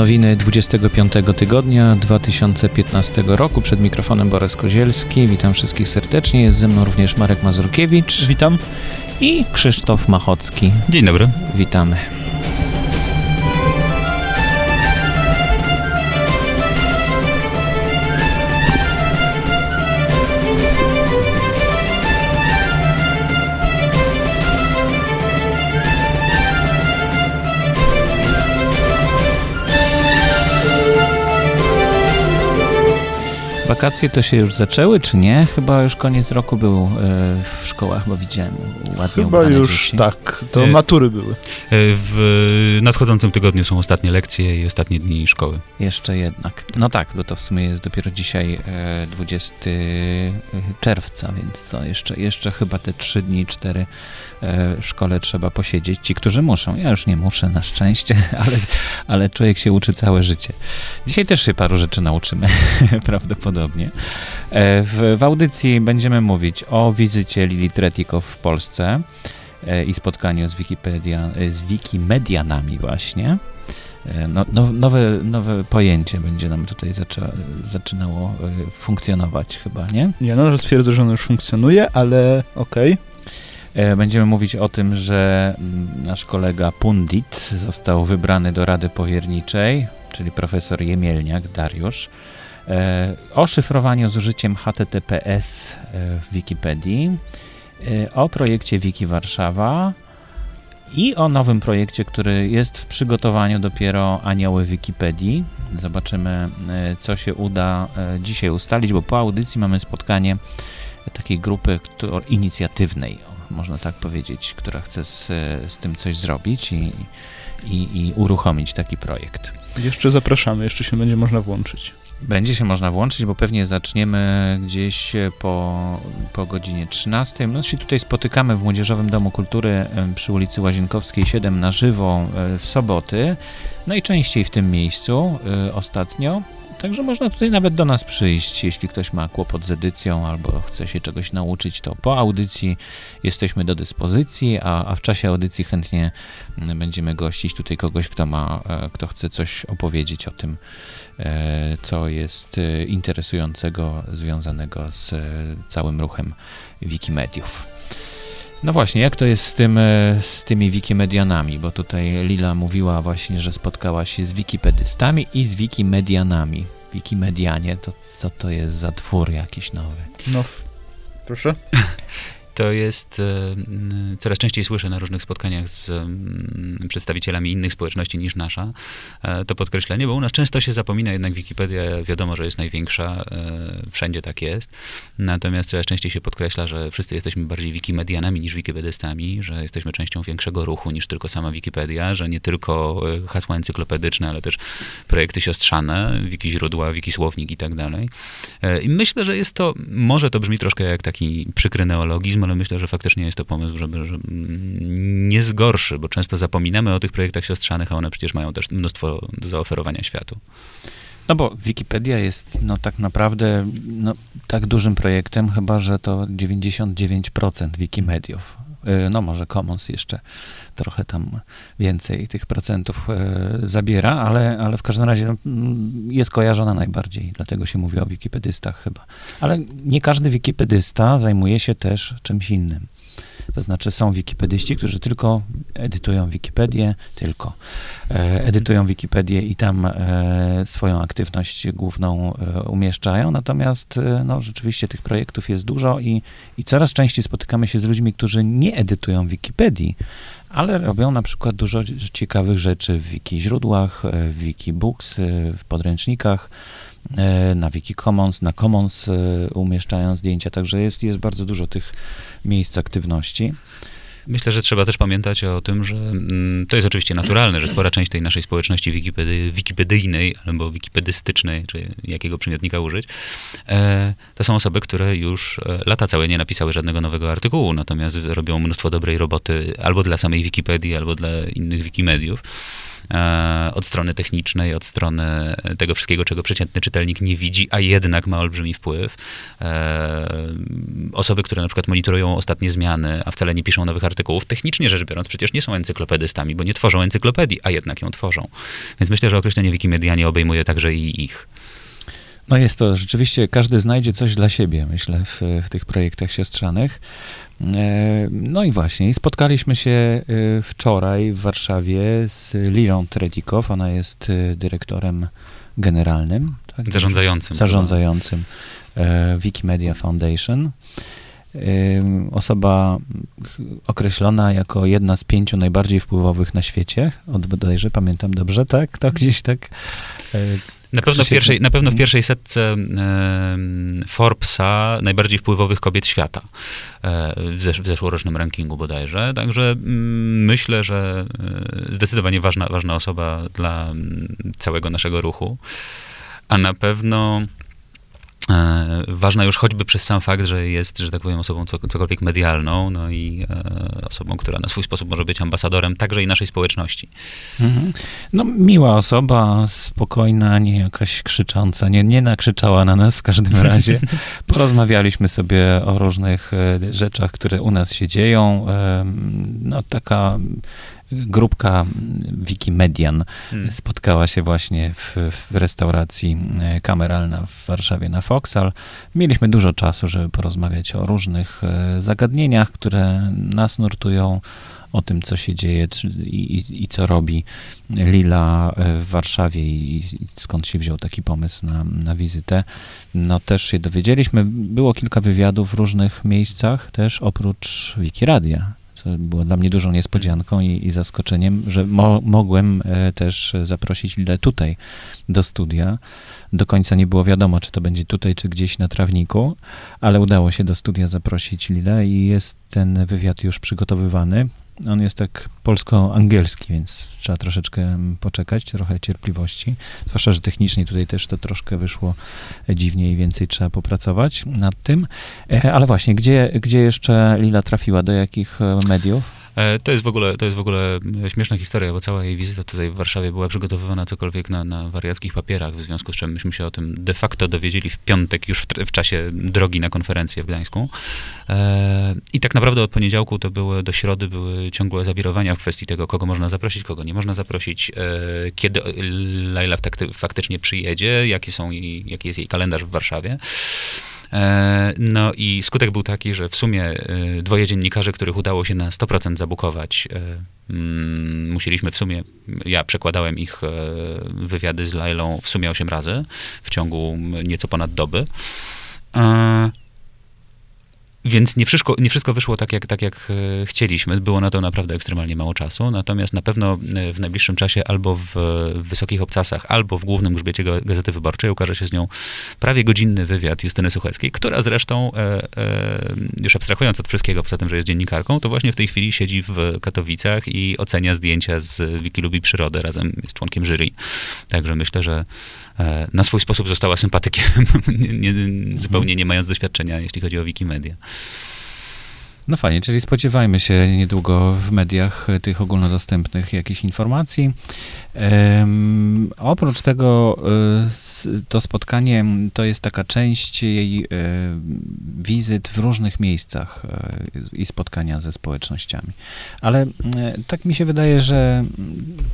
Nowiny 25 tygodnia 2015 roku. Przed mikrofonem Borys Kozielski. Witam wszystkich serdecznie. Jest ze mną również Marek Mazurkiewicz. Witam. I Krzysztof Machocki. Dzień dobry. Witamy. Wakacje to się już zaczęły, czy nie? Chyba już koniec roku był e, w szkołach, bo widziałem ładnie Chyba już dzieci. tak, to e, matury były. E, w nadchodzącym tygodniu są ostatnie lekcje i ostatnie dni szkoły. Jeszcze jednak. No tak, bo to w sumie jest dopiero dzisiaj 20 czerwca, więc to jeszcze, jeszcze chyba te 3 dni, 4 w szkole trzeba posiedzieć. Ci, którzy muszą. Ja już nie muszę, na szczęście, ale, ale człowiek się uczy całe życie. Dzisiaj też się paru rzeczy nauczymy, prawdopodobnie. E, w, w audycji będziemy mówić o wizycie Lili Tretikow w Polsce e, i spotkaniu z, Wikipedia, e, z Wikimedianami właśnie. No, no, nowe, nowe pojęcie będzie nam tutaj zaczę, zaczynało funkcjonować chyba, nie? Ja nadal twierdzę, że ono już funkcjonuje, ale okej. Okay. Będziemy mówić o tym, że mm, nasz kolega Pundit został wybrany do Rady Powierniczej, czyli profesor Jemielniak, Dariusz, o szyfrowaniu z użyciem HTTPS e, w Wikipedii, o projekcie Wiki Warszawa i o nowym projekcie, który jest w przygotowaniu dopiero Anioły Wikipedii. Zobaczymy, co się uda dzisiaj ustalić, bo po audycji mamy spotkanie takiej grupy inicjatywnej można tak powiedzieć, która chce z, z tym coś zrobić i, i, i uruchomić taki projekt. Jeszcze zapraszamy, jeszcze się będzie można włączyć. Będzie się można włączyć, bo pewnie zaczniemy gdzieś po, po godzinie 13. No się tutaj spotykamy w Młodzieżowym Domu Kultury przy ulicy Łazienkowskiej 7 na żywo e, w soboty. Najczęściej w tym miejscu e, ostatnio. Także można tutaj nawet do nas przyjść, jeśli ktoś ma kłopot z edycją albo chce się czegoś nauczyć, to po audycji jesteśmy do dyspozycji, a, a w czasie audycji chętnie będziemy gościć tutaj kogoś, kto ma, e, kto chce coś opowiedzieć o tym, e, co jest e, interesującego, związanego z całym ruchem Wikimediów. No właśnie, jak to jest z, tym, e, z tymi wikimedianami? Bo tutaj Lila mówiła właśnie, że spotkała się z wikipedystami i z wikimedianami. Wikimedianie, to co to jest za twór jakiś nowy? No, proszę. to jest, e, coraz częściej słyszę na różnych spotkaniach z przedstawicielami innych społeczności niż nasza, e, to podkreślenie, bo u nas często się zapomina, jednak Wikipedia wiadomo, że jest największa, e, wszędzie tak jest, natomiast coraz częściej się podkreśla, że wszyscy jesteśmy bardziej wikimedianami niż wikipedystami, że jesteśmy częścią większego ruchu niż tylko sama Wikipedia, że nie tylko hasła encyklopedyczne, ale też projekty siostrzane, wiki źródła, wiki słownik i tak dalej. I myślę, że jest to, może to brzmi troszkę jak taki przykry neologizm, ale myślę, że faktycznie jest to pomysł, żeby, żeby nie zgorszy, bo często zapominamy o tych projektach siostrzanych, a one przecież mają też mnóstwo do zaoferowania światu. No bo Wikipedia jest no, tak naprawdę no, tak dużym projektem, chyba że to 99% Wikimediów. Y, no może Commons jeszcze trochę tam więcej tych procentów y, zabiera, ale, ale w każdym razie mm, jest kojarzona najbardziej, dlatego się mówi o wikipedystach chyba. Ale nie każdy wikipedysta zajmuje się też czymś innym. To znaczy są wikipedyści, którzy tylko edytują Wikipedię, tylko e, edytują Wikipedię i tam e, swoją aktywność główną e, umieszczają. Natomiast no, rzeczywiście tych projektów jest dużo i, i coraz częściej spotykamy się z ludźmi, którzy nie edytują Wikipedii, ale robią na przykład dużo ciekawych rzeczy w wiki źródłach, w wikibooks, w podręcznikach na Wikicommons, na Commons umieszczają zdjęcia, także jest, jest bardzo dużo tych miejsc aktywności. Myślę, że trzeba też pamiętać o tym, że mm, to jest oczywiście naturalne, że spora część tej naszej społeczności wikipedy, wikipedyjnej albo wikipedystycznej, czy jakiego przymiotnika użyć, e, to są osoby, które już e, lata całe nie napisały żadnego nowego artykułu, natomiast robią mnóstwo dobrej roboty albo dla samej Wikipedii, albo dla innych wikimediów. E, od strony technicznej, od strony tego wszystkiego, czego przeciętny czytelnik nie widzi, a jednak ma olbrzymi wpływ. E, osoby, które na przykład monitorują ostatnie zmiany, a wcale nie piszą nowych artykułów, technicznie rzecz biorąc, przecież nie są encyklopedystami, bo nie tworzą encyklopedii, a jednak ją tworzą. Więc myślę, że określenie Wikimedianie obejmuje także i ich. No jest to rzeczywiście, każdy znajdzie coś dla siebie, myślę, w, w tych projektach siostrzanych. E, no i właśnie, spotkaliśmy się e, wczoraj w Warszawie z Lilą Tretikow. Ona jest e, dyrektorem generalnym. Tak? Zarządzającym. Zarządzającym Wikimedia Foundation. Osoba określona jako jedna z pięciu najbardziej wpływowych na świecie, od bodajże, pamiętam dobrze, tak? To gdzieś tak na pewno, w pierwszej, na pewno w pierwszej setce Forbesa najbardziej wpływowych kobiet świata e, w, zesz w zeszłorocznym rankingu bodajże. Także mm, myślę, że e, zdecydowanie ważna, ważna osoba dla mm, całego naszego ruchu. A na pewno E, ważna już choćby przez sam fakt, że jest, że tak powiem, osobą cokolwiek medialną, no i e, osobą, która na swój sposób może być ambasadorem także i naszej społeczności. Mhm. No, miła osoba, spokojna, nie jakaś krzycząca, nie, nie nakrzyczała na nas w każdym razie. Porozmawialiśmy sobie o różnych e, rzeczach, które u nas się dzieją. No, taka grupka Wikimedian hmm. spotkała się właśnie w, w, restauracji e, kameralna w Warszawie na Foxal. Mieliśmy dużo czasu, żeby porozmawiać o różnych e, zagadnieniach, które nas nurtują, o tym, co się dzieje i, i, i co robi Lila e, w Warszawie i, i, skąd się wziął taki pomysł na, na wizytę. No też się dowiedzieliśmy, było kilka wywiadów w różnych miejscach, też oprócz Wikiradia co było dla mnie dużą niespodzianką i, i zaskoczeniem, że mo mogłem e, też zaprosić Lilę tutaj do studia. Do końca nie było wiadomo, czy to będzie tutaj, czy gdzieś na trawniku, ale udało się do studia zaprosić Lilę i jest ten wywiad już przygotowywany. On jest tak polsko-angielski, więc trzeba troszeczkę poczekać, trochę cierpliwości. Zwłaszcza, że technicznie tutaj też to troszkę wyszło dziwnie i więcej trzeba popracować nad tym. E, ale właśnie, gdzie, gdzie jeszcze Lila trafiła? Do jakich e, mediów? E, to jest, w ogóle, to jest w ogóle śmieszna historia, bo cała jej wizyta tutaj w Warszawie była przygotowywana cokolwiek na, na wariackich papierach, w związku z czym myśmy się o tym de facto dowiedzieli w piątek, już w, w czasie drogi na konferencję w Gdańsku. E, I tak naprawdę od poniedziałku to były, do środy były ciągłe zawirowania w kwestii tego, kogo można zaprosić, kogo nie można zaprosić, e, kiedy Laila faktycznie przyjedzie, jakie są jej, jaki jest jej kalendarz w Warszawie. E, no i skutek był taki, że w sumie e, dwoje dziennikarzy, których udało się na 100% zabukować, e, mm, musieliśmy w sumie, ja przekładałem ich wywiady z Lailą w sumie 8 razy w ciągu nieco ponad doby. Więc nie wszystko, nie wszystko wyszło tak jak, tak, jak e, chcieliśmy. Było na to naprawdę ekstremalnie mało czasu. Natomiast na pewno e, w najbliższym czasie albo w, Wysokich Obcasach, albo w głównym grzbiecie Gazety Wyborczej ukaże się z nią prawie godzinny wywiad Justyny Sucheckiej, która zresztą, e, e, już abstrahując od wszystkiego, poza tym, że jest dziennikarką, to właśnie w tej chwili siedzi w Katowicach i ocenia zdjęcia z Wiki Lubi Przyrodę razem z członkiem jury. Także myślę, że E, na swój sposób została sympatykiem, nie, nie, zupełnie nie mając doświadczenia, jeśli chodzi o Wikimedia. No fajnie, czyli spodziewajmy się niedługo w mediach tych ogólnodostępnych jakichś informacji. Um, oprócz tego y, to spotkanie to jest taka część jej y, wizyt w różnych miejscach y, i spotkania ze społecznościami. Ale tak mi się wydaje, że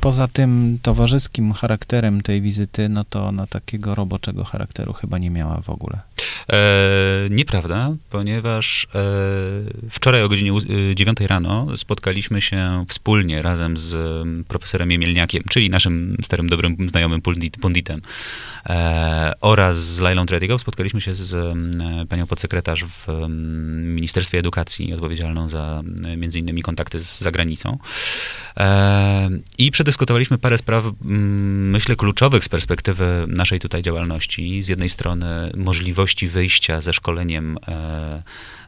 poza tym towarzyskim charakterem tej wizyty, no to na takiego roboczego charakteru chyba nie miała w ogóle. E, nieprawda, ponieważ e, wczoraj o godzinie 9 rano spotkaliśmy się wspólnie razem z profesorem Jemielniakiem, czyli naszym starym, dobrym znajomym punditem e, oraz z Lailą Tretigow. Spotkaliśmy się z e, panią podsekretarz w e, Ministerstwie Edukacji odpowiedzialną za e, między innymi kontakty z zagranicą. E, I przedyskutowaliśmy parę spraw, myślę, kluczowych z perspektywy naszej tutaj działalności. Z jednej strony możliwości wyjścia ze szkoleniem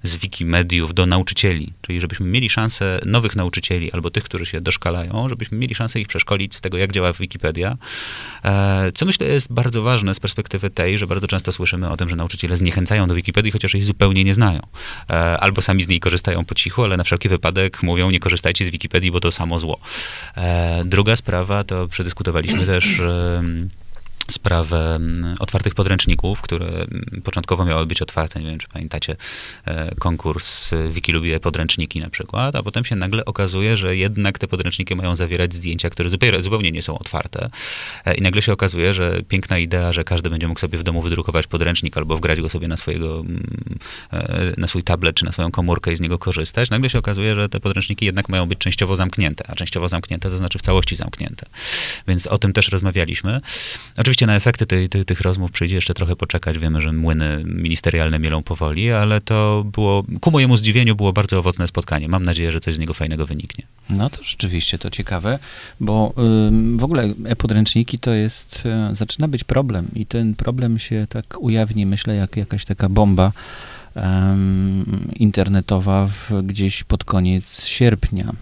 z Wikimediów do nauczycieli, czyli żebyśmy mieli szansę nowych nauczycieli albo tych, którzy się doszkalają, żebyśmy mieli szansę ich przeszkolić z tego, jak działa Wikipedia, e, co myślę jest bardzo ważne z perspektywy tej, że bardzo często słyszymy o tym, że nauczyciele zniechęcają do Wikipedii, chociaż jej zupełnie nie znają. E, albo sami z niej korzystają po cichu, ale na wszelki wypadek mówią, nie korzystajcie z Wikipedii, bo to samo zło. E, druga sprawa to przedyskutowaliśmy też sprawę mm, otwartych podręczników, które mm, początkowo miały być otwarte. Nie wiem, czy pamiętacie e, konkurs Wiki lubi podręczniki na przykład, a potem się nagle okazuje, że jednak te podręczniki mają zawierać zdjęcia, które zupełnie, zupełnie nie są otwarte. E, I nagle się okazuje, że piękna idea, że każdy będzie mógł sobie w domu wydrukować podręcznik albo wgrać go sobie na swojego, mm, e, na swój tablet czy na swoją komórkę i z niego korzystać. Nagle się okazuje, że te podręczniki jednak mają być częściowo zamknięte, a częściowo zamknięte to znaczy w całości zamknięte. Więc o tym też rozmawialiśmy. Oczywiście Oczywiście na efekty tej, tej, tych rozmów przyjdzie jeszcze trochę poczekać. Wiemy, że młyny ministerialne mielą powoli, ale to było, ku mojemu zdziwieniu, było bardzo owocne spotkanie. Mam nadzieję, że coś z niego fajnego wyniknie. No to rzeczywiście to ciekawe, bo w ogóle e-podręczniki to jest, y, zaczyna być problem i ten problem się tak ujawni, myślę, jak jakaś taka bomba internetowa w, gdzieś pod koniec sierpnia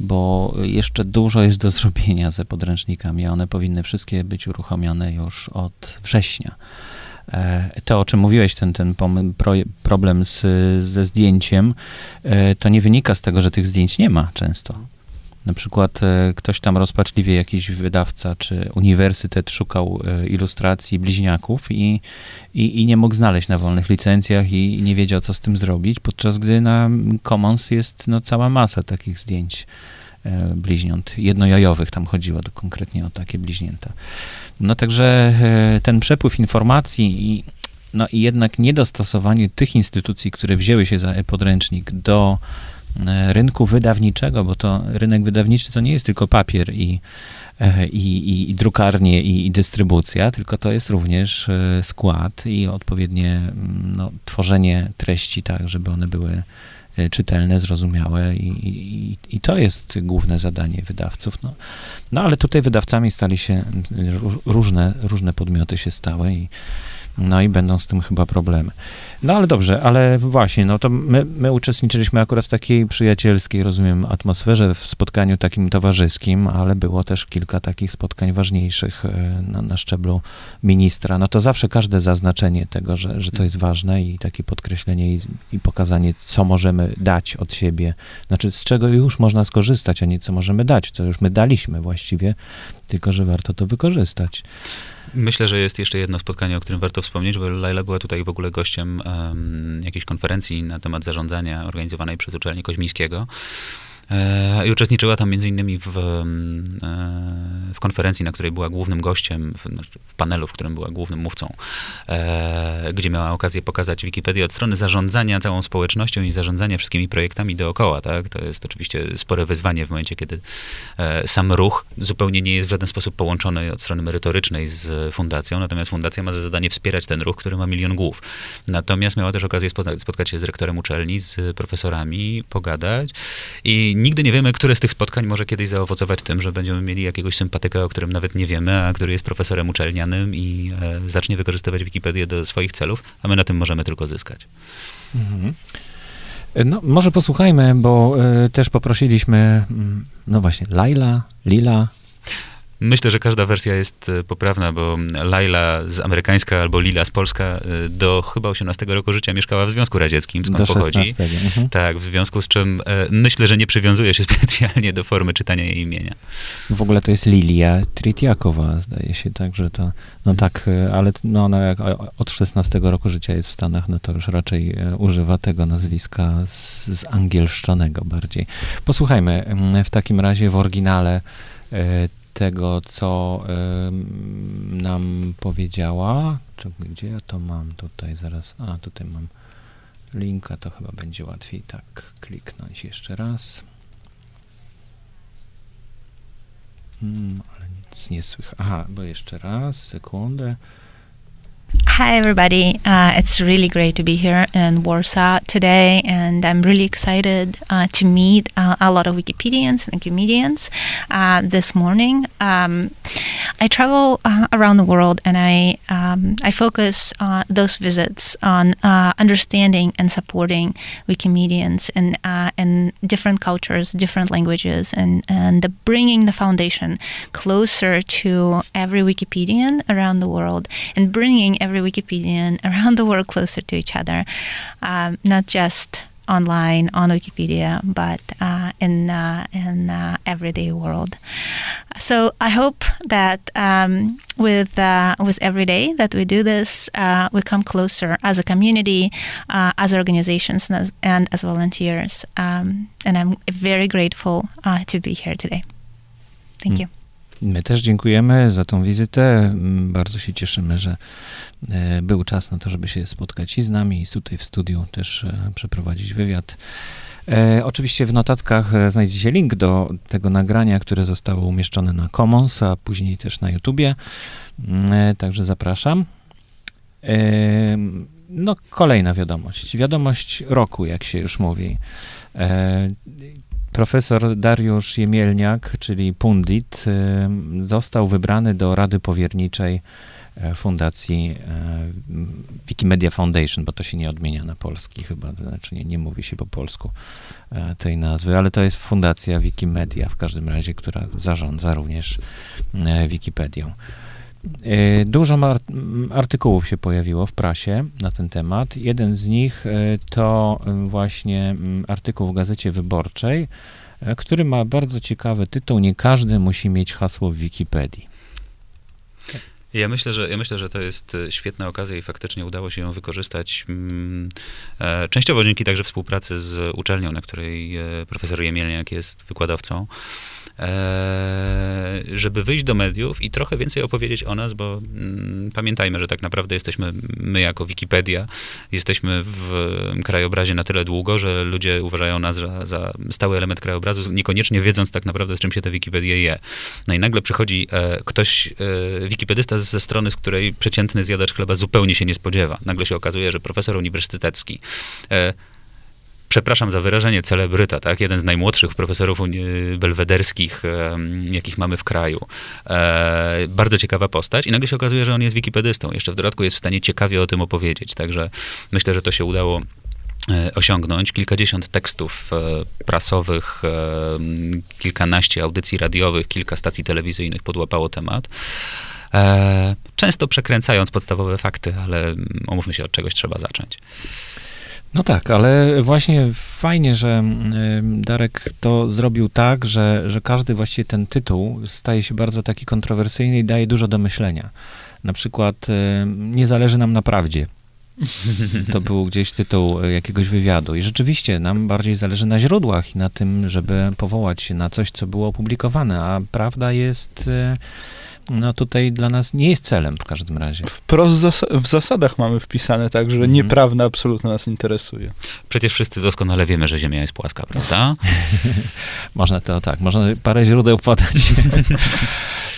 bo jeszcze dużo jest do zrobienia ze podręcznikami. One powinny wszystkie być uruchomione już od września. E, to, o czym mówiłeś, ten, ten problem z, ze zdjęciem, e, to nie wynika z tego, że tych zdjęć nie ma często. Na przykład e, ktoś tam rozpaczliwie, jakiś wydawca czy uniwersytet szukał ilustracji bliźniaków i, i, i, nie mógł znaleźć na wolnych licencjach i nie wiedział, co z tym zrobić, podczas gdy na Commons jest no, cała masa takich zdjęć E, bliźniąt jednojajowych, tam chodziło to konkretnie o takie bliźnięta. No także e, ten przepływ informacji i, no i jednak niedostosowanie tych instytucji, które wzięły się za e-podręcznik do e, rynku wydawniczego, bo to rynek wydawniczy to nie jest tylko papier i, i, i, i drukarnie i, i, dystrybucja, tylko to jest również skład i odpowiednie no, tworzenie treści tak, żeby one były E, czytelne, zrozumiałe i, i, i, to jest główne zadanie wydawców. No, no ale tutaj wydawcami stali się różne, różne podmioty się stały i no i będą z tym chyba problemy. No ale dobrze, ale właśnie, no to my, my uczestniczyliśmy akurat w takiej przyjacielskiej, rozumiem, atmosferze, w spotkaniu takim towarzyskim, ale było też kilka takich spotkań ważniejszych e, na, na szczeblu ministra. No to zawsze każde zaznaczenie tego, że, że to jest ważne i takie podkreślenie i, i pokazanie, co możemy dać od siebie, znaczy z czego już można skorzystać, a nie co możemy dać, co już my daliśmy właściwie, tylko że warto to wykorzystać. Myślę, że jest jeszcze jedno spotkanie, o którym warto wspomnieć, bo Laila była tutaj w ogóle gościem um, jakiejś konferencji na temat zarządzania organizowanej przez uczelnię Koźmińskiego. E, I uczestniczyła tam między innymi w, e, w konferencji, na której była głównym gościem, w, w panelu, w którym była głównym mówcą, e, gdzie miała okazję pokazać Wikipedię od strony zarządzania całą społecznością i zarządzania wszystkimi projektami dookoła. Tak? To jest oczywiście spore wyzwanie w momencie, kiedy sam ruch zupełnie nie jest w żaden sposób połączony od strony merytorycznej z fundacją, natomiast fundacja ma za zadanie wspierać ten ruch, który ma milion głów. Natomiast miała też okazję spotkać się z rektorem uczelni, z profesorami, pogadać i nigdy nie wiemy, które z tych spotkań może kiedyś zaowocować tym, że będziemy mieli jakiegoś sympatyka, o którym nawet nie wiemy, a który jest profesorem uczelnianym i e, zacznie wykorzystywać Wikipedię do swoich celów, a my na tym możemy tylko zyskać. Mhm. No, może posłuchajmy, bo y, też poprosiliśmy, mm, no właśnie, Laila, Lila, Myślę, że każda wersja jest e, poprawna, bo Laila z amerykańska albo Lila z Polska e, do chyba 18 roku życia mieszkała w Związku Radzieckim, skąd do pochodzi. 16. Mhm. Tak, w związku z czym e, myślę, że nie przywiązuje się specjalnie do formy czytania jej imienia. W ogóle to jest Lilia Tritiakowa, zdaje się, tak, że to, no tak, ale no ona jak od 16 roku życia jest w Stanach, no to już raczej używa tego nazwiska z, z angielszczonego bardziej. Posłuchajmy mm, w takim razie w oryginale tego, co y, nam powiedziała. Czy, gdzie ja to mam tutaj zaraz? A, tutaj mam linka, to chyba będzie łatwiej tak kliknąć jeszcze raz. Hmm, ale nic nie słychać. Aha, bo jeszcze raz, sekundę. Hi, everybody. Uh, it's really great to be here in Warsaw today, and I'm really excited uh, to meet uh, a lot of Wikipedians and Wikimedians uh, this morning. Um, I travel uh, around the world and I um, I focus uh, those visits on understanding and supporting Wikimedians and and different cultures, different languages, and and the bringing the foundation closer to every Wikipedian around the world and bringing every Wikipedian around the world closer to each other, um, not just online on Wikipedia, but uh, in uh, in uh, everyday world. So I hope that um, with uh, with every day that we do this, uh, we come closer as a community, uh, as organizations, and as, and as volunteers. Um, and I'm very grateful to be here today. Thank you. My też dziękujemy za tą wizytę. Mm, bardzo się cieszymy, że e, był czas na to, żeby się spotkać i z nami, i tutaj w studiu też e, przeprowadzić wywiad. E, oczywiście w notatkach znajdziecie link do tego nagrania, które zostało umieszczone na Commons, a później też na YouTubie. Mm, także zapraszam. No, kolejna wiadomość. Wiadomość roku, jak się już mówi. Profesor Dariusz Jemielniak, czyli Pundit, y, został wybrany do Rady Powierniczej e, Fundacji e, Wikimedia Foundation, bo to się nie odmienia na polski chyba, znaczy nie, nie mówi się po polsku e, tej nazwy, ale to jest Fundacja Wikimedia w każdym razie, która zarządza również Wikipedią. E, dużo artykułów się pojawiło w prasie na ten temat. Jeden z nich e, to e, właśnie artykuł w Gazecie Wyborczej, który ma bardzo ciekawy tytuł Nie każdy musi mieć hasło w Wikipedii. Ja myślę, że, ja myślę, że to jest świetna okazja i faktycznie udało się ją wykorzystać. Mm, częściowo dzięki także współpracy z uczelnią, na której profesor Jemielniak jest wykładowcą. E, żeby wyjść do mediów i trochę więcej opowiedzieć o nas, bo mm, pamiętajmy, że tak naprawdę jesteśmy, my jako Wikipedia, jesteśmy w krajobrazie na tyle długo, że ludzie uważają nas za, za stały element krajobrazu, niekoniecznie wiedząc tak naprawdę, z czym się ta Wikipedia je. No i nagle przychodzi e, ktoś, e, wikipedysta ze strony, z której przeciętny zjadacz chleba zupełnie się nie spodziewa. Nagle się okazuje, że profesor uniwersytecki e, przepraszam za wyrażenie, celebryta, tak? Jeden z najmłodszych profesorów belwederskich, jakich mamy w kraju. E, bardzo ciekawa postać i nagle się okazuje, że on jest wikipedystą. Jeszcze w dodatku jest w stanie ciekawie o tym opowiedzieć. Także myślę, że to się udało e, osiągnąć. Kilkadziesiąt tekstów e, prasowych, kilkanaście audycji radiowych, kilka stacji telewizyjnych podłapało temat. Często przekręcając podstawowe fakty, ale omówmy się, od czegoś trzeba zacząć. No tak, ale właśnie fajnie, że Darek to zrobił tak, że, że każdy właściwie ten tytuł staje się bardzo taki kontrowersyjny i daje dużo do myślenia. Na przykład nie zależy nam na prawdzie. To był gdzieś tytuł jakiegoś wywiadu. I rzeczywiście nam bardziej zależy na źródłach i na tym, żeby powołać się na coś, co było opublikowane, a prawda jest e, no tutaj dla nas nie jest celem w każdym razie. Wprost zas w zasadach mamy wpisane tak, że mm. nieprawda absolutnie nas interesuje. Przecież wszyscy doskonale wiemy, że Ziemia jest płaska, prawda? można to tak, można parę źródeł podać.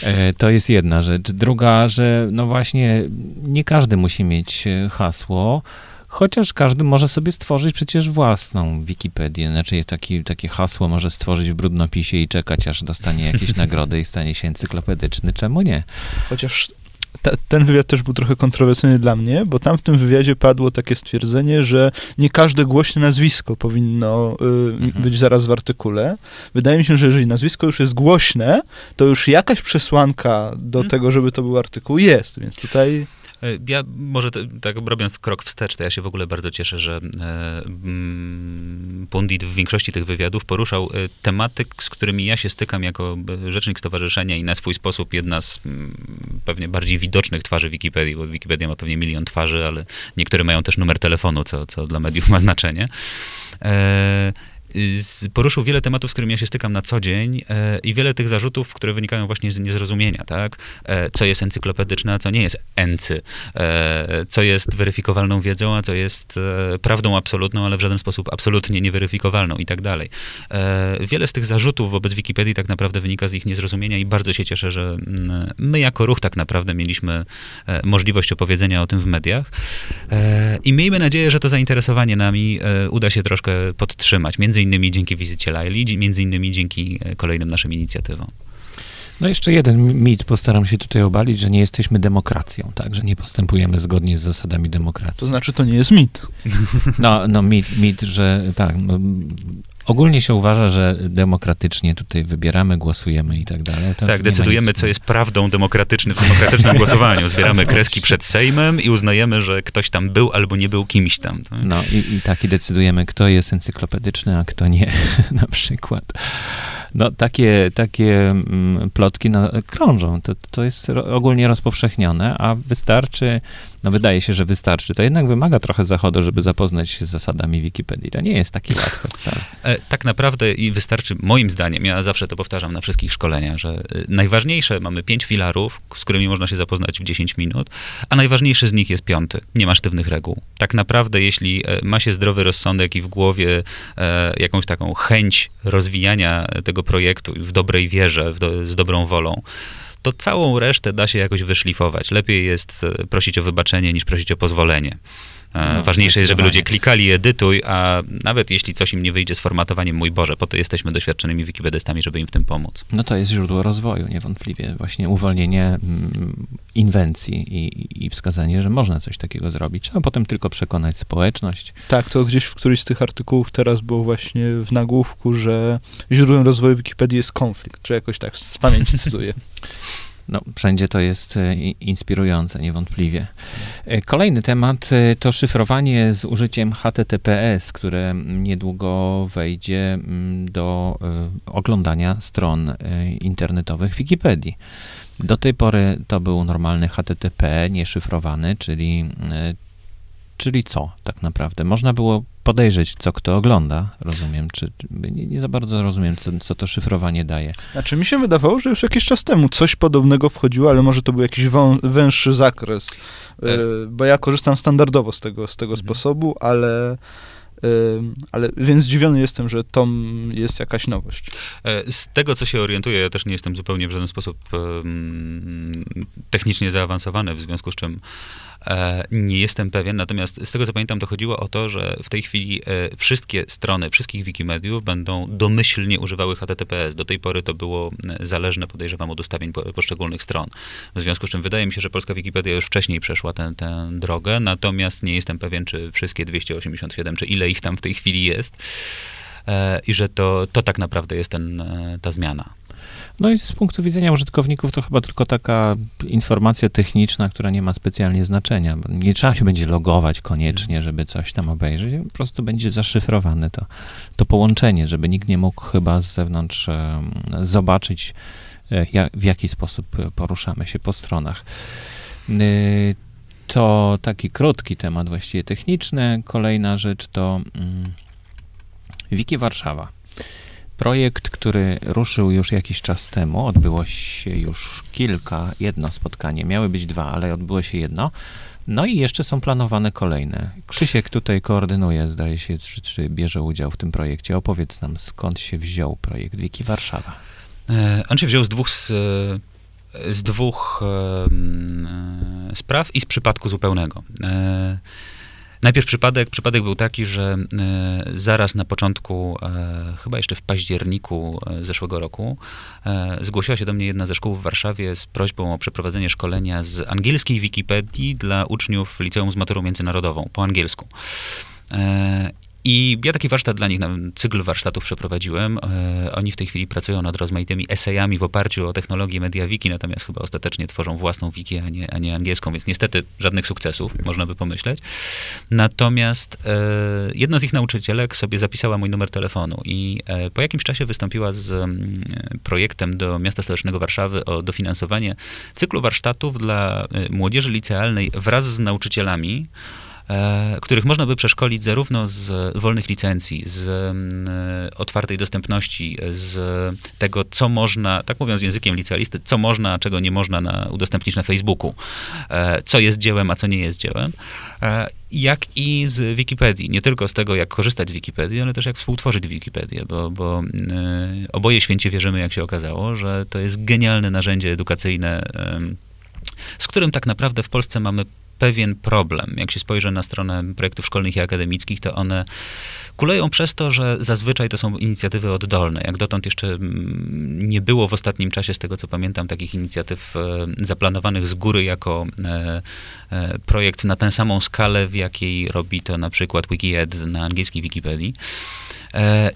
E, to jest jedna rzecz. Druga, że no właśnie nie każdy musi mieć e, hasło. Chociaż każdy może sobie stworzyć przecież własną Wikipedię, znaczy taki, takie hasło może stworzyć w brudnopisie i czekać, aż dostanie jakieś nagrody i stanie się encyklopedyczny. Czemu nie? Chociaż ta, ten wywiad też był trochę kontrowersyjny dla mnie, bo tam w tym wywiadzie padło takie stwierdzenie, że nie każde głośne nazwisko powinno y, mhm. być zaraz w artykule. Wydaje mi się, że jeżeli nazwisko już jest głośne, to już jakaś przesłanka do mhm. tego, żeby to był artykuł jest, więc tutaj... E, ja może te, tak robiąc krok wstecz, to ja się w ogóle bardzo cieszę, że e, mm, Pundit w większości tych wywiadów poruszał e, tematy, z którymi ja się stykam jako rzecznik stowarzyszenia i na swój sposób jedna z m, pewnie bardziej widocznych twarzy Wikipedii, bo Wikipedia ma pewnie milion twarzy, ale niektóre mają też numer telefonu, co, co dla mediów ma znaczenie. E, poruszył wiele tematów, z którymi ja się stykam na co dzień e, i wiele tych zarzutów, które wynikają właśnie z niezrozumienia, tak? E, co jest encyklopedyczne, a co nie jest ency, e, co jest weryfikowalną wiedzą, a co jest e, prawdą absolutną, ale w żaden sposób absolutnie nieweryfikowalną i tak dalej. E, wiele z tych zarzutów wobec Wikipedii tak naprawdę wynika z ich niezrozumienia i bardzo się cieszę, że mm, my jako ruch tak naprawdę mieliśmy e, możliwość opowiedzenia o tym w mediach i miejmy nadzieję, że to zainteresowanie nami uda się troszkę podtrzymać. Między innymi dzięki wizycie Laili, między innymi dzięki e, kolejnym naszym inicjatywom. No jeszcze jeden mit postaram się tutaj obalić, że nie jesteśmy demokracją, tak, że nie postępujemy zgodnie z zasadami demokracji. To znaczy, to nie jest mit. No, no mit, mit, że tak, no, ogólnie się uważa, że demokratycznie tutaj wybieramy, głosujemy i tak dalej. To tak, decydujemy, co jest prawdą demokratycznym, w demokratycznym głosowaniu. Zbieramy kreski przed Sejmem i uznajemy, że ktoś tam był albo nie był kimś tam. tak? No i, i tak i decydujemy, kto jest encyklopedyczny, a kto nie, na przykład. No takie, takie mm, plotki no, krążą, to, to jest ogólnie rozpowszechnione, a wystarczy, no wydaje się, że wystarczy. To jednak wymaga trochę zachodu, żeby zapoznać się z zasadami Wikipedii. To nie jest takie łatwe wcale. E, Tak naprawdę i wystarczy, moim zdaniem, ja zawsze to powtarzam na wszystkich szkoleniach, że e, najważniejsze, mamy pięć filarów, z którymi można się zapoznać w 10 minut, a najważniejszy z nich jest piąty. Nie ma sztywnych reguł. Tak naprawdę, jeśli e, ma się zdrowy rozsądek i w głowie e, jakąś taką chęć rozwijania tego projektu w dobrej wierze, w do, z dobrą wolą, to całą resztę da się jakoś wyszlifować. Lepiej jest e, prosić o wybaczenie niż prosić o pozwolenie. E, No, Ważniejsze jest, żeby ludzie klikali edytuj, a nawet jeśli coś im nie wyjdzie z formatowaniem, mój Boże, po to jesteśmy doświadczonymi wikipedystami, żeby im w tym pomóc. No to jest źródło rozwoju, niewątpliwie. Właśnie uwolnienie mm, inwencji i, i wskazanie, że można coś takiego zrobić. Trzeba potem tylko przekonać społeczność. Tak, to gdzieś w którymś z tych artykułów teraz było właśnie w nagłówku, że źródłem rozwoju Wikipedii jest konflikt, czy jakoś tak z pamięci cytuję. No, wszędzie to jest e, inspirujące, niewątpliwie. E, Kolejny temat e, to szyfrowanie z użyciem HTTPS, które niedługo wejdzie mm, do oglądania stron internetowych Wikipedii. Do tej pory to był normalny HTTP, nieszyfrowany, czyli, czyli co tak naprawdę? Można było podejrzeć, co kto ogląda, rozumiem, czy nie, nie za bardzo rozumiem, co, co to szyfrowanie daje. Znaczy, mi się wydawało, że już jakiś czas temu coś podobnego wchodziło, ale może to był jakiś wą- węższy zakres, E. y, bo ja korzystam standardowo z tego, z tego Mhm. sposobu, ale, y, ale więc zdziwiony jestem, że to jest jakaś nowość. E, Z tego, co się orientuję, ja też nie jestem zupełnie w żaden sposób em, technicznie zaawansowany, w związku z czym e, nie jestem pewien. Natomiast z tego, co pamiętam, to chodziło o to, że w tej chwili e, wszystkie strony, wszystkich Wikimediów będą domyślnie używały HTTPS. Do tej pory to było e, zależne, podejrzewam, od ustawień po, poszczególnych stron. W związku z czym wydaje mi się, że polska Wikipedia już wcześniej przeszła tę, drogę, natomiast nie jestem pewien, czy wszystkie 287, czy ile ich tam w tej chwili jest. E, I że to, to tak naprawdę jest ten, e, ta zmiana. No i z punktu widzenia użytkowników to chyba tylko taka informacja techniczna, która nie ma specjalnie znaczenia. Nie trzeba się będzie logować koniecznie, żeby coś tam obejrzeć. Po prostu będzie zaszyfrowane to, to połączenie, żeby nikt nie mógł chyba z zewnątrz zobaczyć, e, w jaki sposób e, poruszamy się po stronach. Y, To taki krótki temat, właściwie techniczny. Kolejna rzecz to mm, Wiki Warszawa. Projekt, który ruszył już jakiś czas temu, odbyło się już kilka, jedno spotkanie, miały być dwa, ale odbyło się jedno. No i jeszcze są planowane kolejne. Krzysiek tutaj koordynuje, zdaje się, czy, czy bierze udział w tym projekcie. Opowiedz nam, skąd się wziął projekt Wiki Warszawa. E, On się wziął z dwóch, z, e, z dwóch e, spraw i z przypadku zupełnego. Najpierw przypadek, przypadek był taki, że e, zaraz na początku, e, chyba jeszcze w październiku e, zeszłego roku, zgłosiła się do mnie jedna ze szkół w Warszawie z prośbą o przeprowadzenie szkolenia z angielskiej Wikipedii dla uczniów liceum z maturą międzynarodową po angielsku. I ja taki warsztat dla nich, cykl warsztatów przeprowadziłem. E, Oni w tej chwili pracują nad rozmaitymi esejami w oparciu o technologię MediaWiki, natomiast chyba ostatecznie tworzą własną wiki, a nie, a nie angielską, więc niestety żadnych sukcesów, można by pomyśleć. Natomiast e, jedna z ich nauczycielek sobie zapisała mój numer telefonu i e, po jakimś czasie wystąpiła z mm, projektem do miasta stołecznego Warszawy o dofinansowanie cyklu warsztatów dla młodzieży licealnej wraz z nauczycielami, których można by przeszkolić zarówno z wolnych licencji, z mm, e, otwartej dostępności, z tego, co można, tak mówiąc językiem licealisty, co można, a czego nie można na, udostępnić na Facebooku, e, co jest dziełem, a co nie jest dziełem, e, jak i z Wikipedii. Nie tylko z tego, jak korzystać z Wikipedii, ale też jak współtworzyć Wikipedię, bo, bo e, oboje święcie wierzymy, jak się okazało, że to jest genialne narzędzie edukacyjne, z którym tak naprawdę w Polsce mamy pewien problem. Jak się spojrzy na stronę projektów szkolnych i akademickich, to one kuleją przez to, że zazwyczaj to są inicjatywy oddolne. Jak dotąd jeszcze mm, nie było w ostatnim czasie, z tego co pamiętam, takich inicjatyw e, zaplanowanych z góry jako e, e, projekt na tę samą skalę, w jakiej robi to na przykład WikiEd na angielskiej Wikipedii.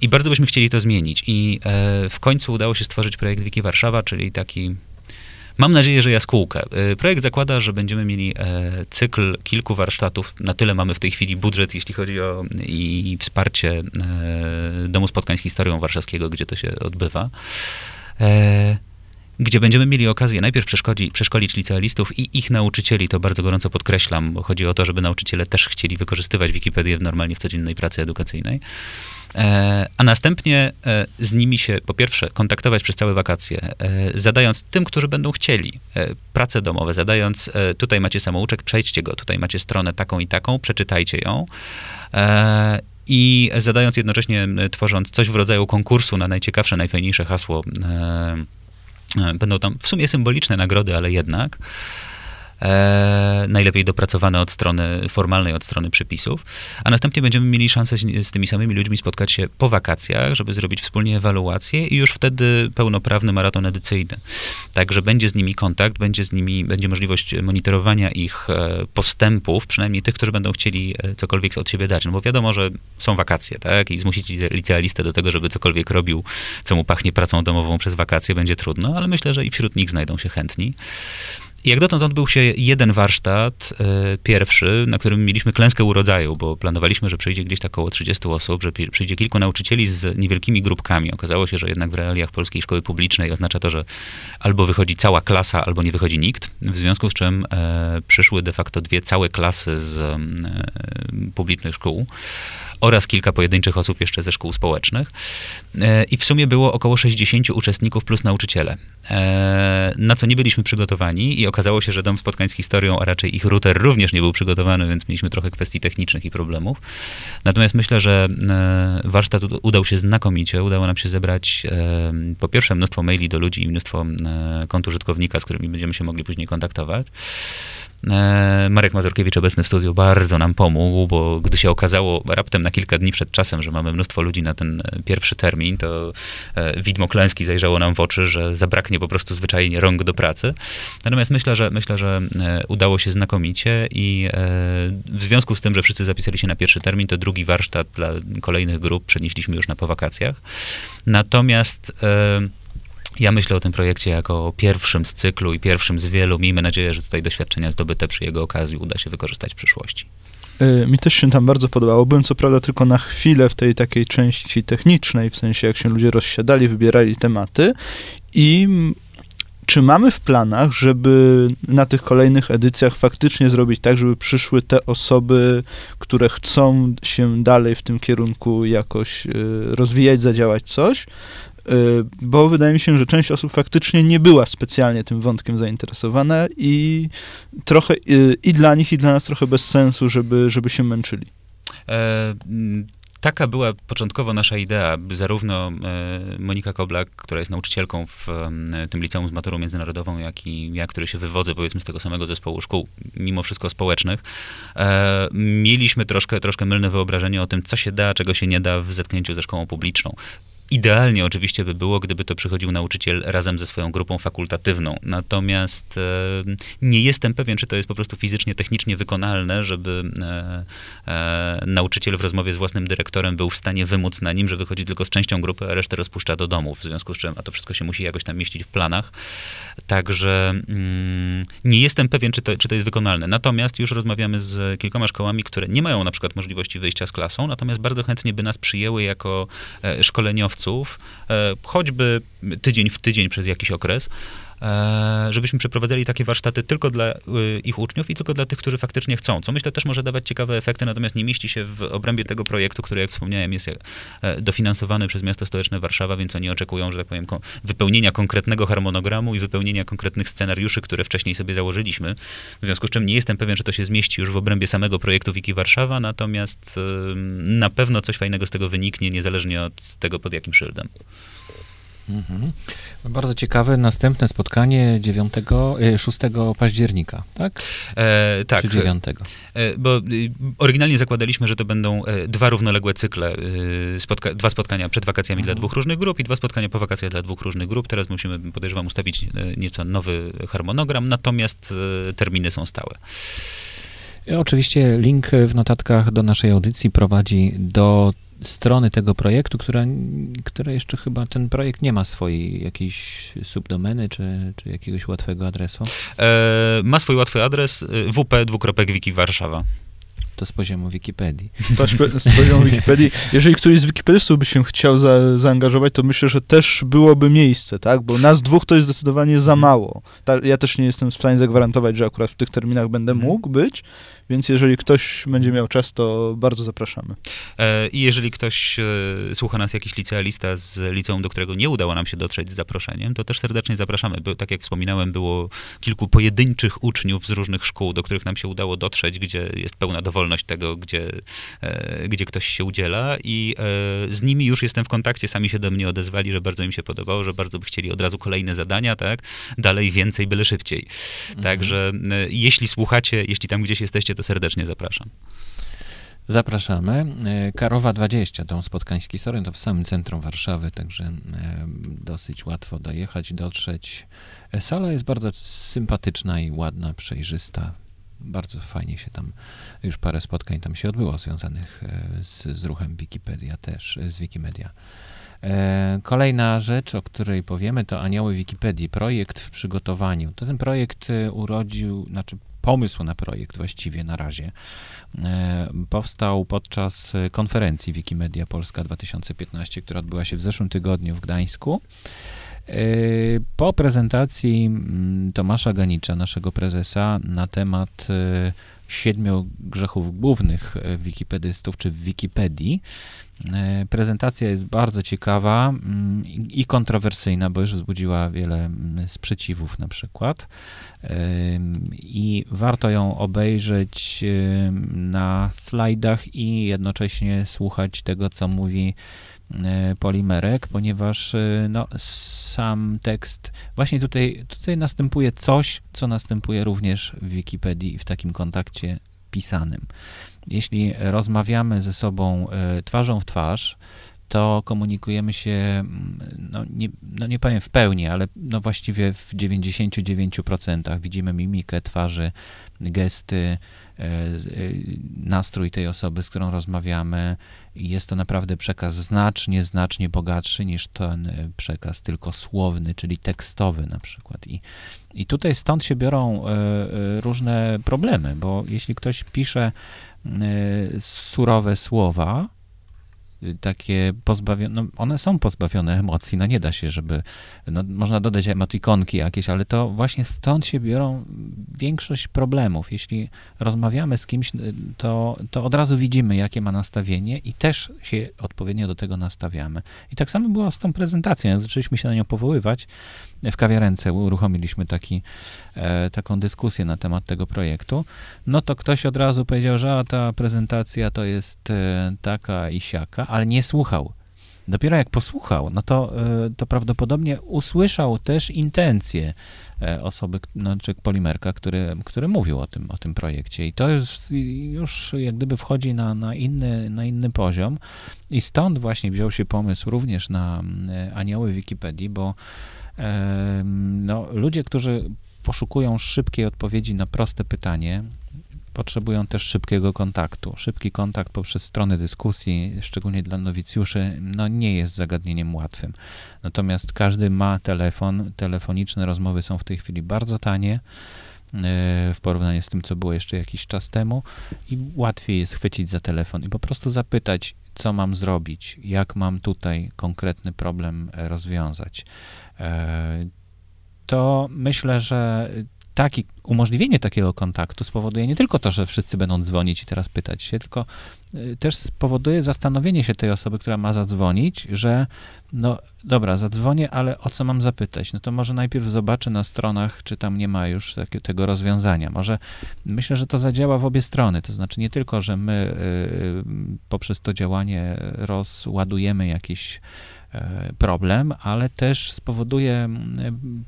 I bardzo byśmy chcieli to zmienić. I w końcu udało się stworzyć projekt Wiki Warszawa, czyli taki Mam nadzieję, że jaskółkę. Y, projekt zakłada, że będziemy mieli e, cykl kilku warsztatów. Na tyle mamy w tej chwili budżet, jeśli chodzi o i wsparcie e, Domu Spotkań z Historią Warszawskiego, gdzie to się odbywa e, gdzie będziemy mieli okazję najpierw przeszkolić, licealistów i ich nauczycieli, to bardzo gorąco podkreślam, bo chodzi o to, żeby nauczyciele też chcieli wykorzystywać Wikipedię normalnie w codziennej pracy edukacyjnej. E, a następnie e, z nimi się po pierwsze kontaktować przez całe wakacje, e, zadając tym, którzy będą chcieli prace domowe, zadając tutaj macie samouczek, przejdźcie go, tutaj macie stronę taką i taką, przeczytajcie ją i zadając jednocześnie, tworząc coś w rodzaju konkursu na najciekawsze, najfajniejsze hasło, będą tam w sumie symboliczne nagrody, ale jednak e, najlepiej dopracowane od strony formalnej, od strony przepisów, a następnie będziemy mieli szansę z, z, tymi samymi ludźmi spotkać się po wakacjach, żeby zrobić wspólnie ewaluację i już wtedy pełnoprawny maraton edycyjny. Także będzie z nimi kontakt, będzie z nimi, będzie możliwość monitorowania ich e, postępów, przynajmniej tych, którzy będą chcieli e, cokolwiek od siebie dać, no bo wiadomo, że są wakacje, tak, i zmusić licealistę do tego, żeby cokolwiek robił, co mu pachnie pracą domową przez wakacje, będzie trudno, ale myślę, że i wśród nich znajdą się chętni. Jak dotąd odbył się jeden warsztat, y, pierwszy, na którym mieliśmy klęskę urodzaju, bo planowaliśmy, że przyjdzie gdzieś tak około 30 osób, że przyjdzie kilku nauczycieli z niewielkimi grupkami. Okazało się, że jednak w realiach polskiej szkoły publicznej oznacza to, że albo wychodzi cała klasa, albo nie wychodzi nikt, w związku z czym e, przyszły de facto dwie całe klasy z e, publicznych szkół oraz kilka pojedynczych osób jeszcze ze szkół społecznych. E, I w sumie było około 60 uczestników plus nauczyciele, e, na co nie byliśmy przygotowani i okazało się, że Dom Spotkań z Historią, a raczej ich router również nie był przygotowany, więc mieliśmy trochę kwestii technicznych i problemów. Natomiast myślę, że e, warsztat udał się znakomicie. Udało nam się zebrać po pierwsze mnóstwo maili do ludzi i mnóstwo kont użytkownika, z którymi będziemy się mogli później kontaktować. E, Marek Mazurkiewicz obecny w studiu bardzo nam pomógł, bo gdy się okazało raptem na kilka dni przed czasem, że mamy mnóstwo ludzi na ten e, pierwszy termin, to e, widmo klęski zajrzało nam w oczy, że zabraknie po prostu zwyczajnie rąk do pracy. Natomiast myślę, że myślę, że udało się znakomicie i w związku z tym, że wszyscy zapisali się na pierwszy termin, to drugi warsztat dla kolejnych grup przenieśliśmy już na po wakacjach. Natomiast ja myślę o tym projekcie jako o pierwszym z cyklu i pierwszym z wielu. Miejmy nadzieję, że tutaj doświadczenia zdobyte przy jego okazji uda się wykorzystać w przyszłości. E, mi też się tam bardzo podobało. Byłem co prawda tylko na chwilę w tej takiej części technicznej, w sensie jak się ludzie rozsiadali, wybierali tematy i czy mamy w planach, żeby na tych kolejnych edycjach faktycznie zrobić tak, żeby przyszły te osoby, które chcą się dalej w tym kierunku jakoś e, rozwijać, zadziałać coś, Y, bo wydaje mi się, że część osób faktycznie nie była specjalnie tym wątkiem zainteresowana i trochę y, i dla nich, i dla nas trochę bez sensu, żeby, żeby się męczyli. E, taka była początkowo nasza idea. Zarówno e, Monika Koblak, która jest nauczycielką w tym liceum z maturą międzynarodową, jak i ja, który się wywodzę powiedzmy z tego samego zespołu szkół, mimo wszystko społecznych, e, mieliśmy troszkę, troszkę mylne wyobrażenie o tym, co się da, czego się nie da w zetknięciu ze szkołą publiczną. Idealnie oczywiście by było, gdyby to przychodził nauczyciel razem ze swoją grupą fakultatywną. Natomiast e, nie jestem pewien, czy to jest po prostu fizycznie, technicznie wykonalne, żeby e, e, nauczyciel w rozmowie z własnym dyrektorem był w stanie wymóc na nim, że wychodzi tylko z częścią grupy, a resztę rozpuszcza do domów. W związku z czym, a to wszystko się musi jakoś tam mieścić w planach. Także mm, nie jestem pewien, czy to, czy to jest wykonalne. Natomiast już rozmawiamy z kilkoma szkołami, które nie mają na przykład możliwości wyjścia z klasą, natomiast bardzo chętnie by nas przyjęły jako szkoleniowców E, choćby tydzień w tydzień przez jakiś okres, żebyśmy przeprowadzali takie warsztaty tylko dla y, ich uczniów i tylko dla tych, którzy faktycznie chcą, co myślę też może dawać ciekawe efekty, natomiast nie mieści się w obrębie tego projektu, który, jak wspomniałem, jest e, dofinansowany przez miasto stołeczne Warszawa, więc oni oczekują, że tak powiem, wypełnienia konkretnego harmonogramu i wypełnienia konkretnych scenariuszy, które wcześniej sobie założyliśmy. W związku z czym nie jestem pewien, że to się zmieści już w obrębie samego projektu Wiki Warszawa, natomiast na pewno coś fajnego z tego wyniknie, niezależnie od tego, pod jakim szyldem. Mhm. Bardzo ciekawe, następne spotkanie 9, 6 e, października, tak? E, tak. Czy 9? E, bo y, oryginalnie zakładaliśmy, że to będą e, dwa równoległe cykle, y, spotka dwa spotkania przed wakacjami mhm. dla dwóch różnych grup i dwa spotkania po wakacjach dla dwóch różnych grup. Teraz musimy, podejrzewam, ustawić nieco nowy harmonogram, natomiast terminy są stałe. Oczywiście link w notatkach do naszej audycji prowadzi do strony tego projektu, która, która jeszcze chyba, ten projekt nie ma swojej jakiejś subdomeny, czy, czy jakiegoś łatwego adresu? E, ma swój łatwy adres wp.wiki Warszawa to z poziomu Wikipedii. To z poziomu Wikipedii. Jeżeli któryś z wikipedystów by się chciał za, zaangażować, to myślę, że też byłoby miejsce, tak? Bo nas dwóch to jest zdecydowanie za mało. Ta, ja też nie jestem w stanie zagwarantować, że akurat w tych terminach będę mhm. mógł być, więc jeżeli ktoś będzie miał czas, to bardzo zapraszamy. E, I jeżeli ktoś e, słucha nas, jakiś licealista z liceum, do którego nie udało nam się dotrzeć z zaproszeniem, to też serdecznie zapraszamy. Bo, tak jak wspominałem, było kilku pojedynczych uczniów z różnych szkół, do których nam się udało dotrzeć, gdzie jest pełna dowolność tego, gdzie, e, gdzie ktoś się udziela i z nimi już jestem w kontakcie, sami się do mnie odezwali, że bardzo im się podobało, że bardzo by chcieli od razu kolejne zadania, tak? Dalej więcej, byle szybciej. Mhm. Także jeśli słuchacie, jeśli tam gdzieś jesteście, to to serdecznie zapraszam. Zapraszamy. E, Karowa 20, tą spotkański Soren, to w samym centrum Warszawy, także e, dosyć łatwo dojechać, dotrzeć. E, sala jest bardzo sympatyczna i ładna, przejrzysta. Bardzo fajnie się tam, już parę spotkań tam się odbyło związanych z, z ruchem Wikipedia też, z Wikimedia. Kolejna rzecz, o której powiemy, to Anioły Wikipedii, projekt w przygotowaniu. To ten projekt urodził, znaczy pomysł na projekt właściwie na razie e, powstał podczas konferencji Wikimedia Polska 2015, która odbyła się w zeszłym tygodniu w Gdańsku. E, po prezentacji mm, Tomasza Ganicza, naszego prezesa, na temat e, siedmiu grzechów głównych wikipedystów, czy w Wikipedii, E, prezentacja jest bardzo ciekawa mm, i kontrowersyjna, bo już wzbudziła wiele mm, sprzeciwów na przykład. I warto ją obejrzeć na slajdach i jednocześnie słuchać tego, co mówi Polimerek, ponieważ e, no, sam tekst, właśnie tutaj, tutaj następuje coś, co następuje również w Wikipedii w takim kontakcie pisanym. Jeśli rozmawiamy ze sobą e, twarzą w twarz, to komunikujemy się, mm, no nie, no nie powiem w pełni, ale no właściwie w 99% widzimy mimikę twarzy, gesty, e, e, nastrój tej osoby, z którą rozmawiamy. Jest to naprawdę przekaz znacznie, znacznie bogatszy niż ten przekaz tylko słowny, czyli tekstowy na przykład. I, i tutaj stąd się biorą różne problemy, bo jeśli ktoś pisze surowe słowa, takie pozbawione, no one są pozbawione emocji, no nie da się, żeby, no można dodać emotikonki jakieś, ale to właśnie stąd się biorą większość problemów. Jeśli rozmawiamy z kimś, to, to od razu widzimy, jakie ma nastawienie i też się odpowiednio do tego nastawiamy. I tak samo było z tą prezentacją, zaczęliśmy się na nią powoływać, w kawiarence uruchomiliśmy taki, e, taką dyskusję na temat tego projektu, no to ktoś od razu powiedział, że ta prezentacja to jest e, taka i siaka, ale nie słuchał. Dopiero jak posłuchał, no to, e, to prawdopodobnie usłyszał też intencje osoby, no, czy Polimerka, który, który mówił o tym, o tym projekcie. I to już, już jak gdyby wchodzi na, na, inny, na inny poziom. I stąd właśnie wziął się pomysł również na anioły Wikipedii, bo no, ludzie, którzy poszukują szybkiej odpowiedzi na proste pytanie, potrzebują też szybkiego kontaktu. Szybki kontakt poprzez strony dyskusji, szczególnie dla nowicjuszy, no nie jest zagadnieniem łatwym. Natomiast każdy ma telefon, telefoniczne rozmowy są w tej chwili bardzo tanie e, w porównaniu z tym, co było jeszcze jakiś czas temu i łatwiej jest chwycić za telefon i po prostu zapytać, co mam zrobić, jak mam tutaj konkretny problem rozwiązać. E, to myślę, że taki, umożliwienie takiego kontaktu spowoduje nie tylko to, że wszyscy będą dzwonić i teraz pytać się, tylko y, też spowoduje zastanowienie się tej osoby, która ma zadzwonić, że no, Dobra, zadzwonię, ale o co mam zapytać? No to może najpierw zobaczę na stronach, czy tam nie ma już takie, tego rozwiązania. Może myślę, że to zadziała w obie strony. To znaczy nie tylko, że my y, poprzez to działanie rozładujemy jakiś y, problem, ale też spowoduje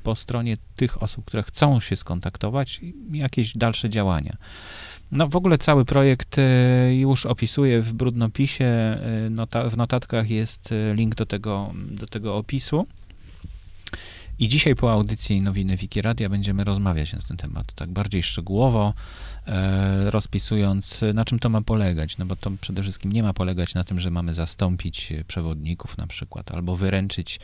po stronie tych osób, które chcą się skontaktować, jakieś dalsze działania. No w ogóle cały projekt e, już opisuję w brudnopisie. E, nota, w notatkach jest e, link do tego, do tego opisu. I dzisiaj po audycji Nowiny Wiki Radia będziemy rozmawiać na ten temat tak bardziej szczegółowo, e, rozpisując, na czym to ma polegać. No bo to przede wszystkim nie ma polegać na tym, że mamy zastąpić przewodników na przykład, albo wyręczyć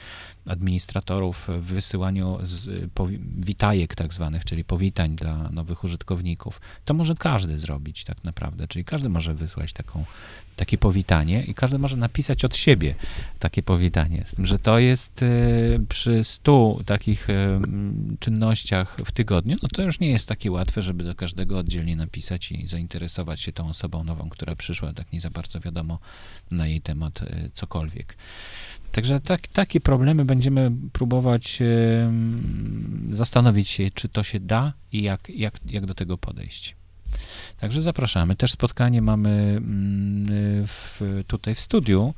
administratorów w wysyłaniu z, witajek tak zwanych, czyli powitań dla nowych użytkowników. To może każdy zrobić tak naprawdę, czyli każdy może wysłać taką takie powitanie i każdy może napisać od siebie takie powitanie. Z tym, że to jest e, przy stu takich e, czynnościach w tygodniu, no to już nie jest takie łatwe, żeby do każdego oddzielnie napisać i zainteresować się tą osobą nową, która przyszła, tak nie za bardzo wiadomo na jej temat e, cokolwiek. Także tak, takie problemy będziemy próbować zastanowić się, czy to się da i jak, jak, jak do tego podejść. Także zapraszamy. Też spotkanie mamy mm, w, tutaj w studiu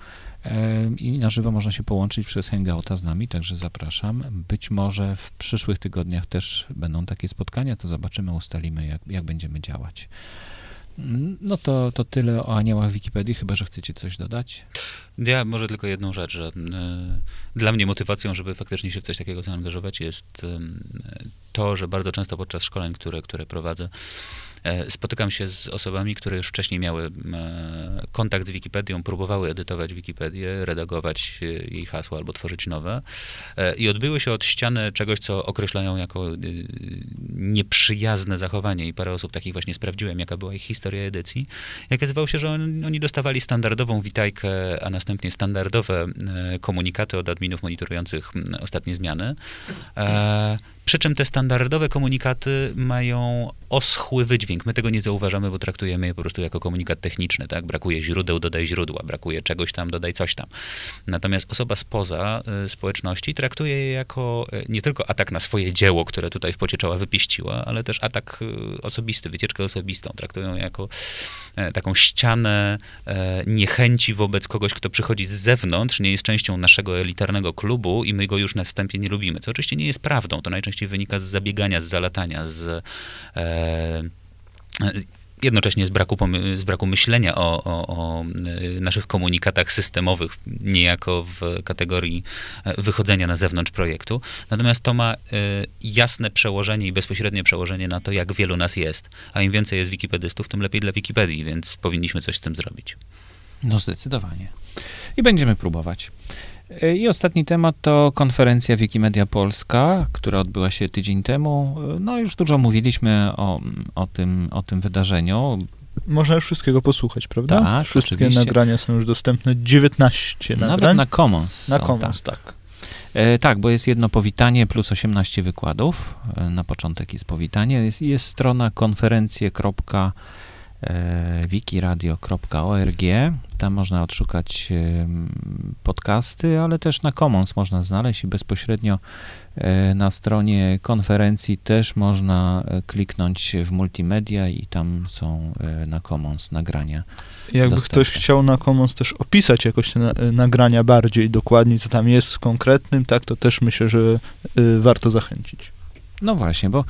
i na żywo można się połączyć przez Hangouta z nami, także zapraszam. Być może w przyszłych tygodniach też będą takie spotkania, to zobaczymy, ustalimy, jak, jak będziemy działać. No to, to tyle o aniołach Wikipedii, chyba że chcecie coś dodać. Ja może tylko jedną rzecz, że y, dla mnie motywacją, żeby faktycznie się w coś takiego zaangażować jest y, to, że bardzo często podczas szkoleń, które, które prowadzę, E, spotykam się z osobami, które już wcześniej miały e, kontakt z Wikipedią, próbowały edytować Wikipedię, redagować e, jej hasła albo tworzyć nowe i odbyły się od ściany czegoś, co określają jako nieprzyjazne zachowanie i parę osób takich właśnie sprawdziłem, jaka była ich historia edycji. Jak okazywało się, że on, oni dostawali standardową witajkę, a następnie standardowe komunikaty od adminów monitorujących ostatnie zmiany. Przy czym te standardowe komunikaty mają oschły wydźwięk. My tego nie zauważamy, bo traktujemy je po prostu jako komunikat techniczny, tak? Brakuje źródeł, dodaj źródła, brakuje czegoś tam, dodaj coś tam. Natomiast osoba spoza y, społeczności traktuje je jako y, nie tylko atak na swoje dzieło, które tutaj w pocie czoła wypiściła, ale też atak y, osobisty, wycieczkę osobistą. Traktują jako y, taką ścianę y, niechęci wobec kogoś, kto przychodzi z zewnątrz, nie jest częścią naszego elitarnego klubu i my go już na wstępie nie lubimy. Co oczywiście nie jest prawdą. To najczęściej wynika z zabiegania, z zalatania, z e, jednocześnie z braku, z braku myślenia o, o, o, e, naszych komunikatach systemowych, niejako w kategorii e, wychodzenia na zewnątrz projektu. Natomiast to ma jasne przełożenie i bezpośrednie przełożenie na to, jak wielu nas jest. A im więcej jest wikipedystów, tym lepiej dla Wikipedii, więc powinniśmy coś z tym zrobić. No zdecydowanie. I będziemy próbować. E, I ostatni temat to konferencja Wikimedia Polska, która odbyła się tydzień temu. E, no już dużo mówiliśmy o, o, tym, o tym wydarzeniu. Można już wszystkiego posłuchać, prawda? Tak, Wszystkie oczywiście. nagrania są już dostępne, 19 nagrań. Nawet na Commons. Na Commons, tak. tak. E, tak, bo jest jedno powitanie plus 18 wykładów. E, na początek jest powitanie. Jest, jest strona konferencje.com E, wikiradio.org. Tam można odszukać podcasty, ale też na Commons można znaleźć i bezpośrednio e, na stronie konferencji też można e, kliknąć w multimedia i tam są na Commons nagrania. Jakby dostępne. ktoś chciał na Commons też opisać jakoś te nagrania bardziej dokładnie, co tam jest w konkretnym, tak, to też myślę, że warto zachęcić. No właśnie, bo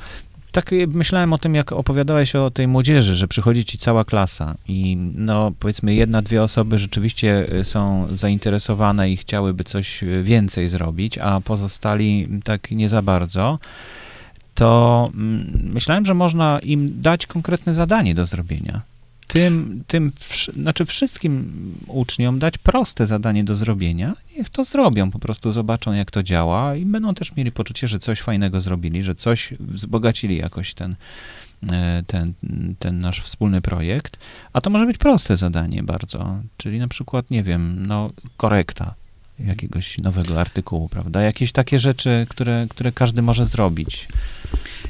tak myślałem o tym, jak opowiadałeś o tej młodzieży, że przychodzi ci cała klasa i no powiedzmy jedna, dwie osoby rzeczywiście y, są zainteresowane i chciałyby coś y, więcej zrobić, a pozostali tak nie za bardzo to mm, myślałem, że można im dać konkretne zadanie do zrobienia tym, tym znaczy wszystkim uczniom dać proste zadanie do zrobienia. Niech to zrobią, po prostu zobaczą, jak to działa i będą też mieli poczucie, że coś fajnego zrobili, że coś wzbogacili jakoś ten, e, ten, ten nasz wspólny projekt. A to może być proste zadanie bardzo, czyli na przykład, nie wiem, no, korekta jakiegoś nowego artykułu, prawda? Jakieś takie rzeczy, które, które każdy może zrobić.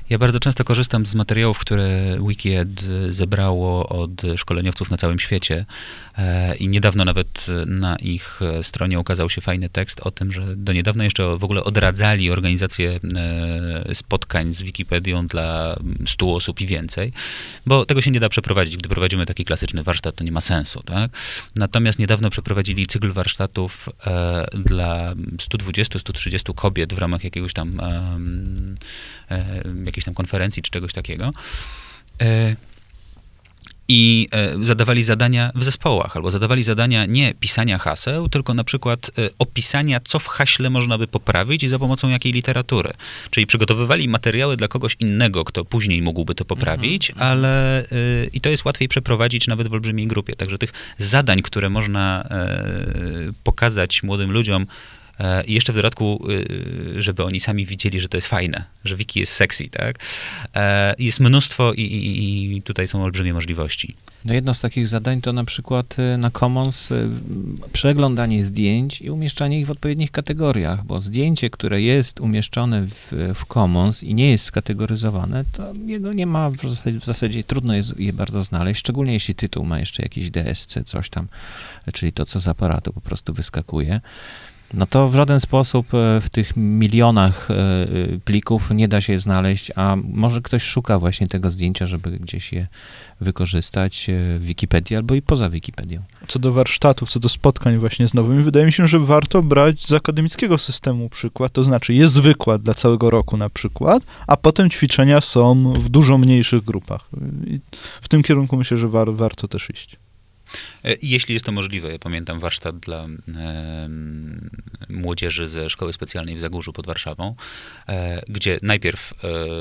Ja bardzo często korzystam z materiałów, które WikiEd zebrało od szkoleniowców na całym świecie e, i niedawno nawet na ich stronie ukazał się fajny tekst o tym, że do niedawna jeszcze w ogóle odradzali organizację e, spotkań z Wikipedią dla 100 osób i więcej, bo tego się nie da przeprowadzić. Gdy prowadzimy taki klasyczny warsztat, to nie ma sensu, tak? Natomiast niedawno przeprowadzili cykl warsztatów e, dla 120-130 kobiet w ramach jakiegoś tam jakiejś tam konferencji czy czegoś takiego. E, I e, zadawali zadania w zespołach, albo zadawali zadania nie pisania haseł, tylko na przykład e, opisania, co w haśle można by poprawić i za pomocą jakiej literatury. Czyli przygotowywali materiały dla kogoś innego, kto później mógłby to poprawić, mm -hmm. ale i to jest łatwiej przeprowadzić nawet w olbrzymiej grupie. Także tych zadań, które można pokazać młodym ludziom, I jeszcze w dodatku, y, żeby oni sami widzieli, że to jest fajne, że wiki jest sexy, tak? E, jest mnóstwo i, i, i tutaj są olbrzymie możliwości. No jedno z takich zadań to na przykład y, na Commons y, przeglądanie zdjęć i umieszczanie ich w odpowiednich kategoriach, bo zdjęcie, które jest umieszczone w, w Commons i nie jest skategoryzowane, to jego nie ma, w zasadzie, w zasadzie trudno jest je bardzo znaleźć, szczególnie jeśli tytuł ma jeszcze jakiś DSC, coś tam, czyli to, co z aparatu po prostu wyskakuje no to w żaden sposób e, w tych milionach e, plików nie da się znaleźć, a może ktoś szuka właśnie tego zdjęcia, żeby gdzieś je wykorzystać e, w Wikipedii albo i poza Wikipedią. Co do warsztatów, co do spotkań właśnie z nowymi, wydaje mi się, że warto brać z akademickiego systemu przykład, to znaczy jest wykład dla całego roku na przykład, a potem ćwiczenia są w dużo mniejszych grupach. I w tym kierunku myślę, że war, warto też iść. E, jeśli jest to możliwe, ja pamiętam warsztat dla młodzieży ze szkoły specjalnej w Zagórzu pod Warszawą, e, gdzie najpierw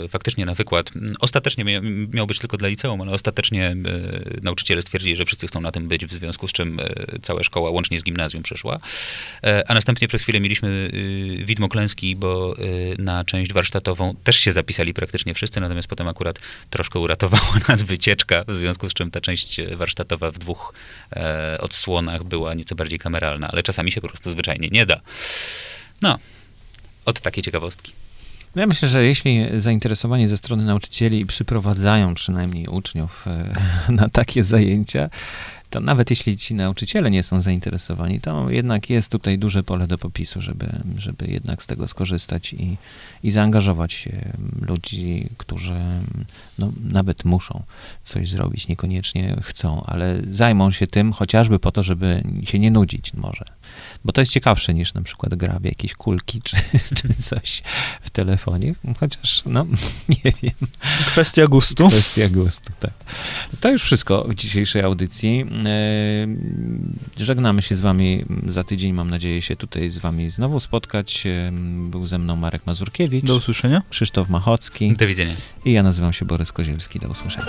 e, faktycznie na wykład, ostatecznie mia, miał być tylko dla liceum, ale ostatecznie nauczyciele stwierdzili, że wszyscy chcą na tym być, w związku z czym cała szkoła łącznie z gimnazjum przeszła. a następnie przez chwilę mieliśmy widmo klęski, bo na część warsztatową też się zapisali praktycznie wszyscy, natomiast potem akurat troszkę uratowała nas wycieczka, w związku z czym ta część warsztatowa w dwóch odsłonach była nieco bardziej kameralna, ale czasami się po prostu zwyczajnie nie da. No, od takiej ciekawostki. No ja myślę, że jeśli zainteresowanie ze strony nauczycieli przyprowadzają przynajmniej uczniów e, na takie zajęcia, to nawet jeśli ci nauczyciele nie są zainteresowani, to jednak jest tutaj duże pole do popisu, żeby, żeby jednak z tego skorzystać i, i zaangażować się ludzi, którzy no, nawet muszą coś zrobić, niekoniecznie chcą, ale zajmą się tym chociażby po to, żeby się nie nudzić może. Bo to jest ciekawsze niż na przykład gra w jakieś kulki czy, czy coś w telefonie, chociaż no nie wiem. Kwestia gustu. Kwestia gustu, tak. To już wszystko w dzisiejszej audycji. E, żegnamy się z wami za tydzień. Mam nadzieję się tutaj z wami znowu spotkać. Był ze mną Marek Mazurkiewicz. Do usłyszenia. Krzysztof Machocki. Do widzenia. I ja nazywam się Borys Kozielski. Do usłyszenia.